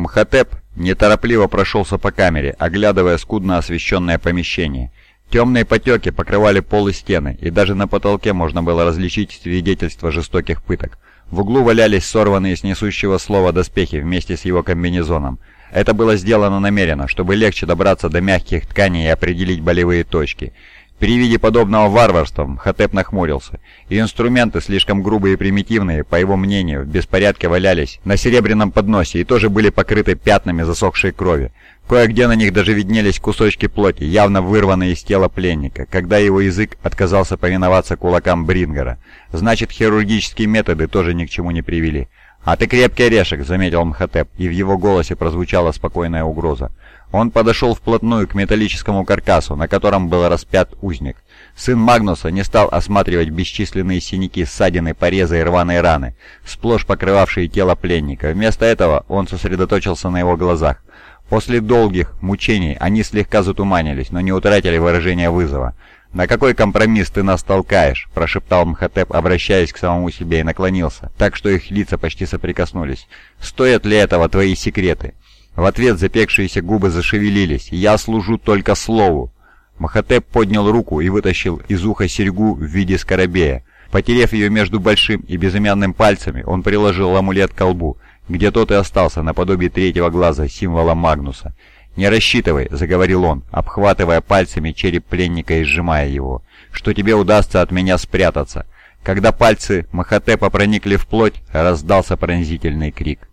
Мхотеп неторопливо прошелся по камере, оглядывая скудно освещенное помещение. Темные потеки покрывали пол и стены, и даже на потолке можно было различить свидетельства жестоких пыток. В углу валялись сорванные с несущего слова доспехи вместе с его комбинезоном. Это было сделано намеренно, чтобы легче добраться до мягких тканей и определить болевые точки. При виде подобного варварства Хатеп нахмурился, и инструменты, слишком грубые и примитивные, по его мнению, в беспорядке валялись на серебряном подносе и тоже были покрыты пятнами засохшей крови. Кое-где на них даже виднелись кусочки плоти, явно вырванные из тела пленника, когда его язык отказался повиноваться кулакам Брингера. Значит, хирургические методы тоже ни к чему не привели. «А ты крепкий орешек», — заметил Мхотеп, и в его голосе прозвучала спокойная угроза. Он подошел вплотную к металлическому каркасу, на котором был распят узник. Сын Магнуса не стал осматривать бесчисленные синяки, ссадины, порезы и рваные раны, сплошь покрывавшие тело пленника. Вместо этого он сосредоточился на его глазах. После долгих мучений они слегка затуманились, но не утратили выражения вызова. «На какой компромисс ты нас толкаешь?» – прошептал Мхотеп, обращаясь к самому себе, и наклонился, так что их лица почти соприкоснулись. «Стоят ли этого твои секреты?» В ответ запекшиеся губы зашевелились. «Я служу только слову!» Махатеп поднял руку и вытащил из уха серьгу в виде скоробея. Потерев ее между большим и безымянным пальцами, он приложил амулет к колбу, где тот и остался наподобие третьего глаза символа Магнуса. «Не рассчитывай», — заговорил он, обхватывая пальцами череп пленника и сжимая его, — «что тебе удастся от меня спрятаться». Когда пальцы Махатепа проникли в плоть, раздался пронзительный крик.